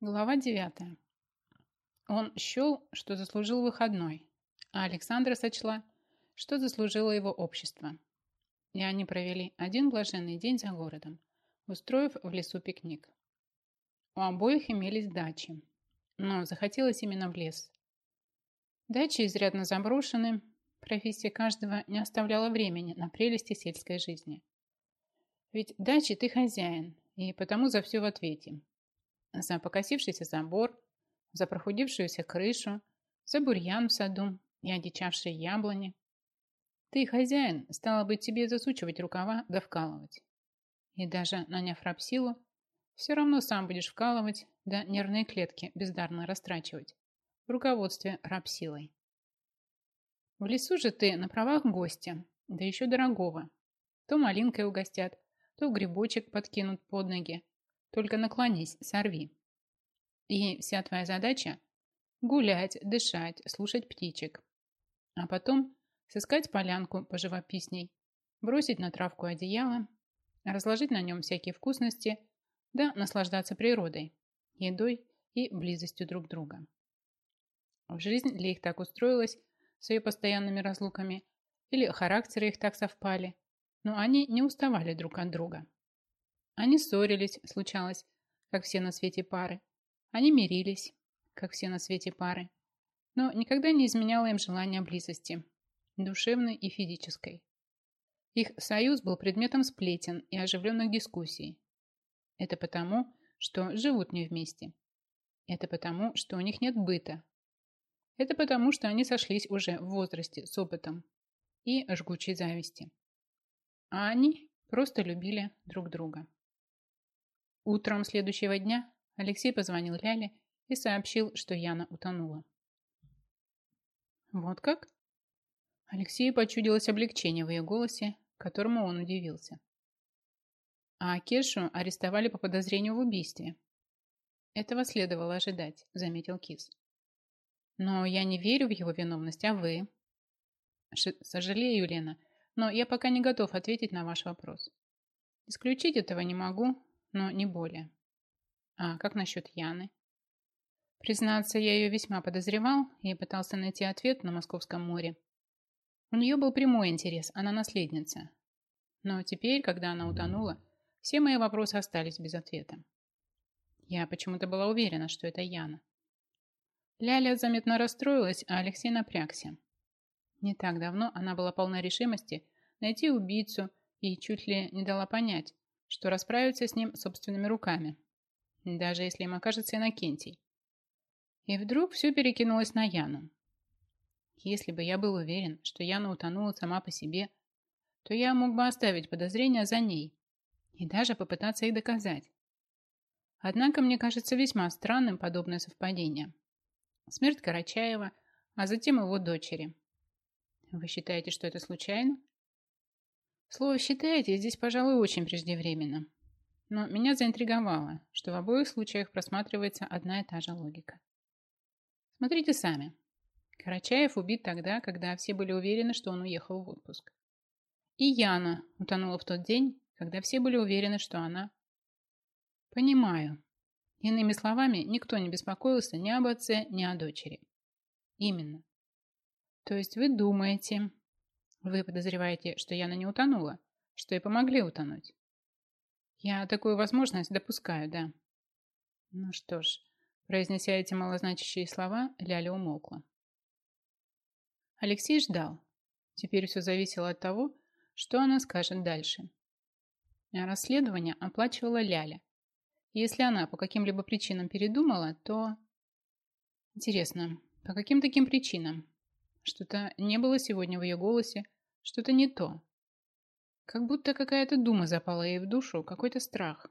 Глава 9. Он счел, что заслужил выходной, а Александра сочла, что заслужило его общество. И они провели один блаженный день за городом, устроив в лесу пикник. У обоих имелись дачи, но захотелось именно в лес. Дачи изрядно заброшены, профессия каждого не оставляла времени на прелести сельской жизни. Ведь дачи ты хозяин, и потому за все в ответе – за покосившийся забор, за прохудившуюся крышу, за бурьян в саду и одичавшие яблони. Ты хозяин, стало быть, тебе засучивать рукава да вкалывать. И даже наняв рабсилу, все равно сам будешь вкалывать, да нервные клетки бездарно растрачивать в руководстве рабсилой. В лесу же ты на правах гостя, да еще дорогого. То малинкой угостят, то грибочек подкинут под ноги, только наклонись, сорви. И вся твоя задача – гулять, дышать, слушать птичек. А потом сыскать полянку поживописней, бросить на травку одеяло, разложить на нем всякие вкусности, да наслаждаться природой, едой и близостью друг друга. В жизнь ли их так устроилась с ее постоянными разлуками, или характеры их так совпали, но они не уставали друг от друга. Они ссорились, случалось, как все на свете пары. Они мирились, как все на свете пары. Но никогда не изменяло им желание близости, душевной и физической. Их союз был предметом сплетен и оживленных дискуссий. Это потому, что живут не вместе. Это потому, что у них нет быта. Это потому, что они сошлись уже в возрасте с опытом и жгучей зависти. А они просто любили друг друга. Утром следующего дня Алексей позвонил Ляле и сообщил, что Яна утонула. «Вот как?» Алексею почудилось облегчение в ее голосе, которому он удивился. А Кешу арестовали по подозрению в убийстве. Этого следовало ожидать, заметил Кис. Но я не верю в его виновность, а вы? Ш сожалею, Лена, но я пока не готов ответить на ваш вопрос. Исключить этого не могу, но не более. А как насчет Яны? Признаться, я ее весьма подозревал и пытался найти ответ на Московском море. У нее был прямой интерес, она наследница. Но теперь, когда она утонула, все мои вопросы остались без ответа. Я почему-то была уверена, что это Яна. Ляля заметно расстроилась, а Алексей напрягся. Не так давно она была полна решимости найти убийцу и чуть ли не дала понять, что расправиться с ним собственными руками, даже если им окажется Иннокентий. И вдруг все перекинулось на Яну. Если бы я был уверен, что Яна утонула сама по себе, то я мог бы оставить подозрения за ней и даже попытаться их доказать. Однако мне кажется весьма странным подобное совпадение. Смерть Карачаева, а затем его дочери. Вы считаете, что это случайно? Слово «считаете» здесь, пожалуй, очень преждевременно. Но меня заинтриговало, что в обоих случаях просматривается одна и та же логика. Смотрите сами. Карачаев убит тогда, когда все были уверены, что он уехал в отпуск. И Яна утонула в тот день, когда все были уверены, что она... Понимаю. Иными словами, никто не беспокоился ни об отце, ни о дочери. Именно. То есть вы думаете, вы подозреваете, что Яна не утонула, что ей помогли утонуть? Я такую возможность допускаю, да. Ну что ж, произнеся эти малозначащие слова, Ляля умолкла. Алексей ждал. Теперь все зависело от того, что она скажет дальше. Расследование оплачивала Ляля. Если она по каким-либо причинам передумала, то... Интересно, по каким таким причинам? Что-то не было сегодня в ее голосе, что-то не то. Как будто какая-то дума запала ей в душу, какой-то страх.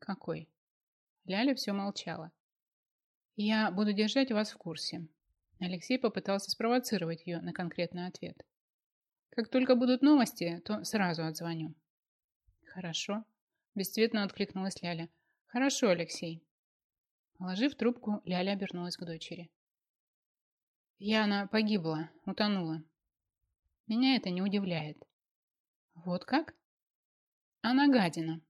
Какой? Ляля все молчала. Я буду держать вас в курсе. Алексей попытался спровоцировать ее на конкретный ответ. Как только будут новости, то сразу отзвоню. Хорошо. Бесцветно откликнулась Ляля. Хорошо, Алексей. Положив трубку, Ляля обернулась к дочери. Яна погибла, утонула. Меня это не удивляет. Вот как? Она гадина.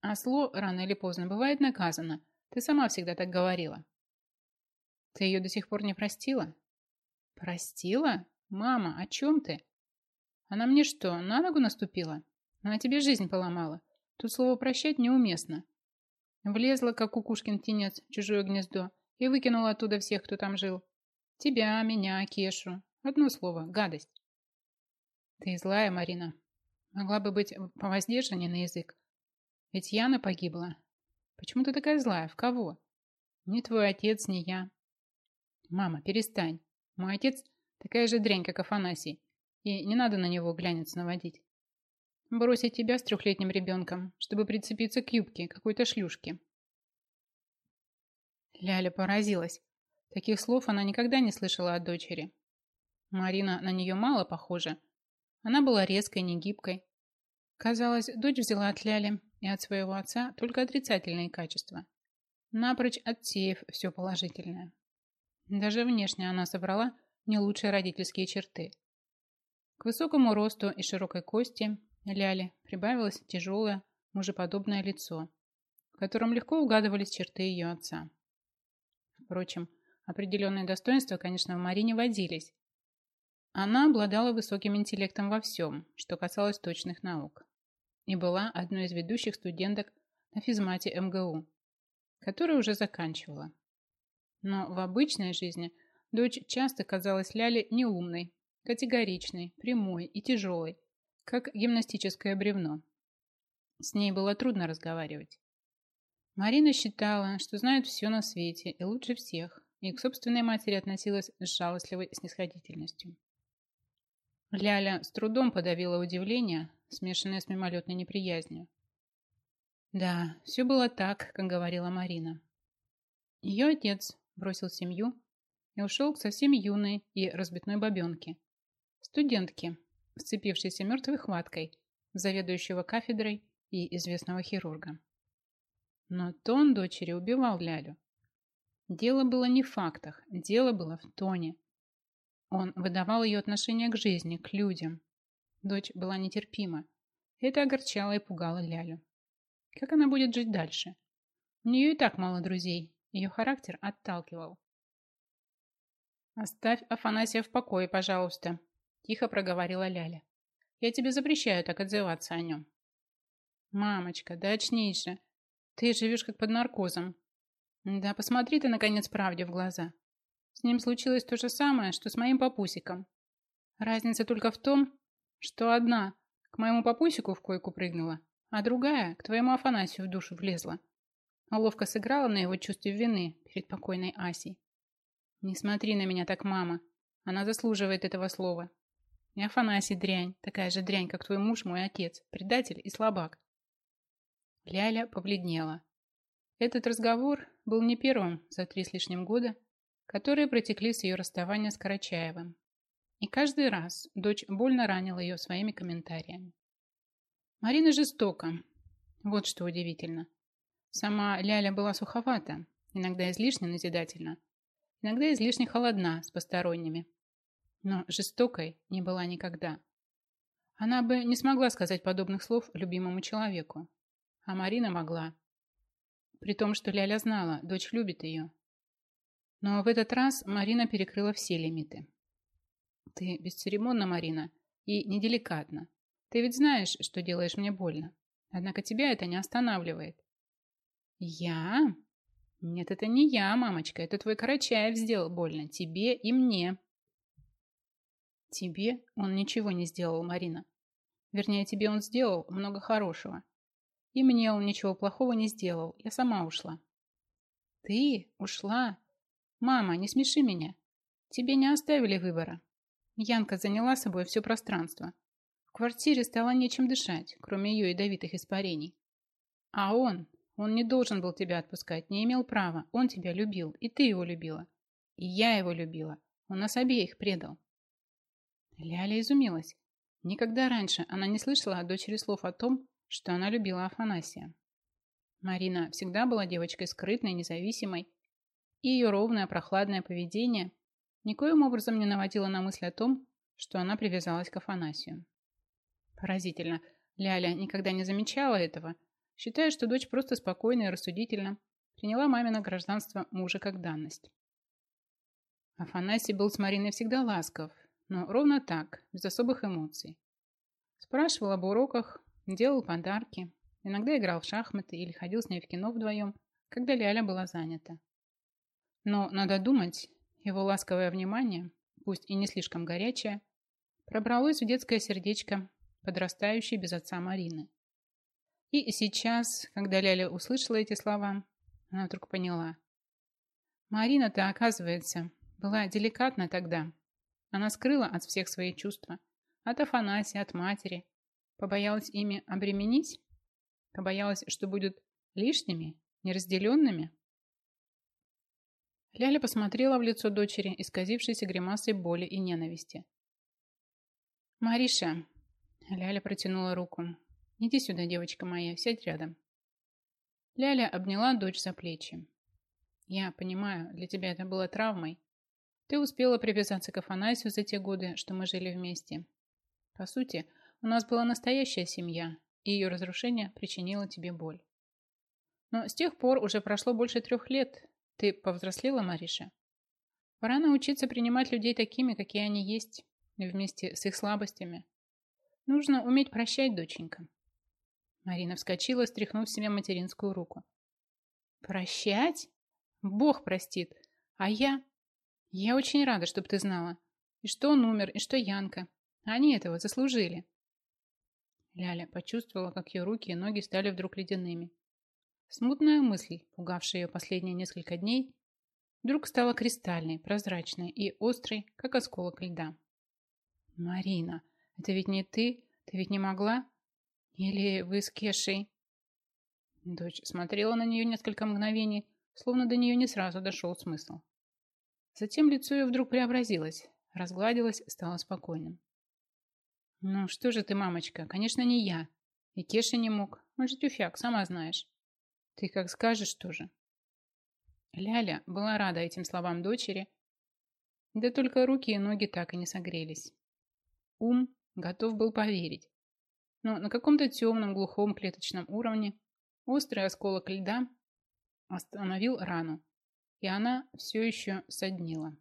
А зло рано или поздно бывает наказано, Ты сама всегда так говорила. Ты ее до сих пор не простила? Простила? Мама, о чем ты? Она мне что, на ногу наступила? Она тебе жизнь поломала. Тут слово «прощать» неуместно. Влезла, как кукушкин птенец, в чужое гнездо и выкинула оттуда всех, кто там жил. Тебя, меня, Кешу. Одно слово – гадость. Ты злая, Марина. Могла бы быть повоздержаннее на язык. Ведь Яна погибла. Почему ты такая злая? В кого? Ни твой отец, ни я. Мама, перестань. Мой отец такая же дрянь, как Афанасий. И не надо на него глянец наводить. Бросить тебя с трехлетним ребенком, чтобы прицепиться к юбке какой-то шлюшки. Ляля поразилась. Таких слов она никогда не слышала от дочери. Марина на нее мало похожа. Она была резкой, негибкой. Казалось, дочь взяла от Ляли и от своего отца только отрицательные качества. Напрочь отсеяв все положительное. Даже внешне она собрала не лучшие родительские черты. К высокому росту и широкой кости Ляли прибавилось тяжелое, мужеподобное лицо, в котором легко угадывались черты ее отца. Впрочем, определенные достоинства, конечно, в Марине водились. Она обладала высоким интеллектом во всем, что касалось точных наук, и была одной из ведущих студенток на физмате МГУ, которую уже заканчивала. Но в обычной жизни дочь часто казалась Ляле неумной, категоричной, прямой и тяжелой, как гимнастическое бревно. С ней было трудно разговаривать. Марина считала, что знает все на свете и лучше всех, и к собственной матери относилась с жалостливой снисходительностью. Ляля с трудом подавила удивление, смешанное с мимолетной неприязнью. Да, все было так, как говорила Марина. Ее отец бросил семью и ушел к совсем юной и разбитной бабенке, студентке, вцепившейся мертвой хваткой заведующего кафедрой и известного хирурга. Но тон дочери убивал Лялю. Дело было не в фактах, дело было в тоне. Он выдавал ее отношение к жизни, к людям. Дочь была нетерпима. Это огорчало и пугало Лялю. Как она будет жить дальше? У нее и так мало друзей. Ее характер отталкивал. «Оставь Афанасия в покое, пожалуйста», – тихо проговорила Ляля. «Я тебе запрещаю так отзываться о нем». «Мамочка, да очнись же. Ты живешь как под наркозом. Да посмотри ты, наконец, правде в глаза. С ним случилось то же самое, что с моим папусиком. Разница только в том, что одна к моему папусику в койку прыгнула, а другая к твоему Афанасию в душу влезла. Ловко сыграла на его чувстве вины перед покойной Асей. Не смотри на меня так, мама. Она заслуживает этого слова. И Афанасий дрянь, такая же дрянь, как твой муж, мой отец, предатель и слабак. Ляля побледнела. Этот разговор был не первым за три с лишним года, которые протекли с ее расставания с Карачаевым. И каждый раз дочь больно ранила ее своими комментариями. Марина жестока. Вот что удивительно. Сама Ляля была суховата, иногда излишне назидательна, иногда излишне холодна с посторонними. Но жестокой не была никогда. Она бы не смогла сказать подобных слов любимому человеку, а Марина могла. При том, что Ляля знала, дочь любит ее. Но в этот раз Марина перекрыла все лимиты. Ты бесцеремонна, Марина, и неделикатна. Ты ведь знаешь, что делаешь мне больно. Однако тебя это не останавливает. Я? Нет, это не я, мамочка. Это твой Карачаев сделал больно. Тебе и мне. Тебе он ничего не сделал, Марина. Вернее, тебе он сделал много хорошего. И мне он ничего плохого не сделал. Я сама ушла. Ты ушла? Мама, не смеши меня. Тебе не оставили выбора. Янка заняла собой все пространство. В квартире стало нечем дышать, кроме ее ядовитых испарений. А он, он не должен был тебя отпускать, не имел права. Он тебя любил, и ты его любила. И я его любила. Он нас обеих предал. Ляля изумилась. Никогда раньше она не слышала от дочери слов о том, что она любила Афанасия. Марина всегда была девочкой скрытной, независимой, и ее ровное, прохладное поведение никоим образом не наводило на мысль о том, что она привязалась к Афанасию. Поразительно, Ляля никогда не замечала этого, считая, что дочь просто спокойна и рассудительна, приняла мамино гражданство мужа как данность. Афанасий был с Мариной всегда ласков, но ровно так, без особых эмоций. Спрашивал об уроках, делал подарки, иногда играл в шахматы или ходил с ней в кино вдвоем, когда Ляля была занята. Но, надо думать, его ласковое внимание, пусть и не слишком горячее, пробралось в детское сердечко подрастающей без отца Марины. И сейчас, когда Ляля услышала эти слова, она вдруг поняла. Марина-то, оказывается, была деликатна тогда. Она скрыла от всех свои чувства. От Афанасия, от матери. Побоялась ими обременить? Побоялась, что будут лишними, неразделенными? Ляля посмотрела в лицо дочери, исказившейся гримасой боли и ненависти. «Мариша!» Ляля протянула руку. «Иди сюда, девочка моя, сядь рядом». Ляля обняла дочь за плечи. «Я понимаю, для тебя это было травмой. Ты успела привязаться к Афанасию за те годы, что мы жили вместе. По сути, у нас была настоящая семья, и ее разрушение причинило тебе боль. Но с тех пор уже прошло больше трех лет. Ты повзрослела, Мариша? Пора научиться принимать людей такими, какие они есть, вместе с их слабостями. Нужно уметь прощать, доченька. Марина вскочила, стряхнув себе материнскую руку. Прощать? Бог простит. А я... Я очень рада, чтобы ты знала. И что он умер, и что Янка. Они этого заслужили. Ляля почувствовала, как ее руки и ноги стали вдруг ледяными. Смутная мысль, пугавшая ее последние несколько дней, вдруг стала кристальной, прозрачной и острой, как осколок льда. «Марина, это ведь не ты? Ты ведь не могла? Или вы с Кешей?» Дочь смотрела на нее несколько мгновений, словно до нее не сразу дошел смысл. Затем лицо ее вдруг преобразилось, разгладилось, стало спокойным. «Ну что же ты, мамочка, конечно, не я. И Кеша не мог. Он же тюфяк, сама знаешь. Ты как скажешь тоже». Ляля была рада этим словам дочери, да только руки и ноги так и не согрелись. Ум готов был поверить. Но на каком-то темном, глухом клеточном уровне острый осколок льда остановил рану, и она все еще соднила.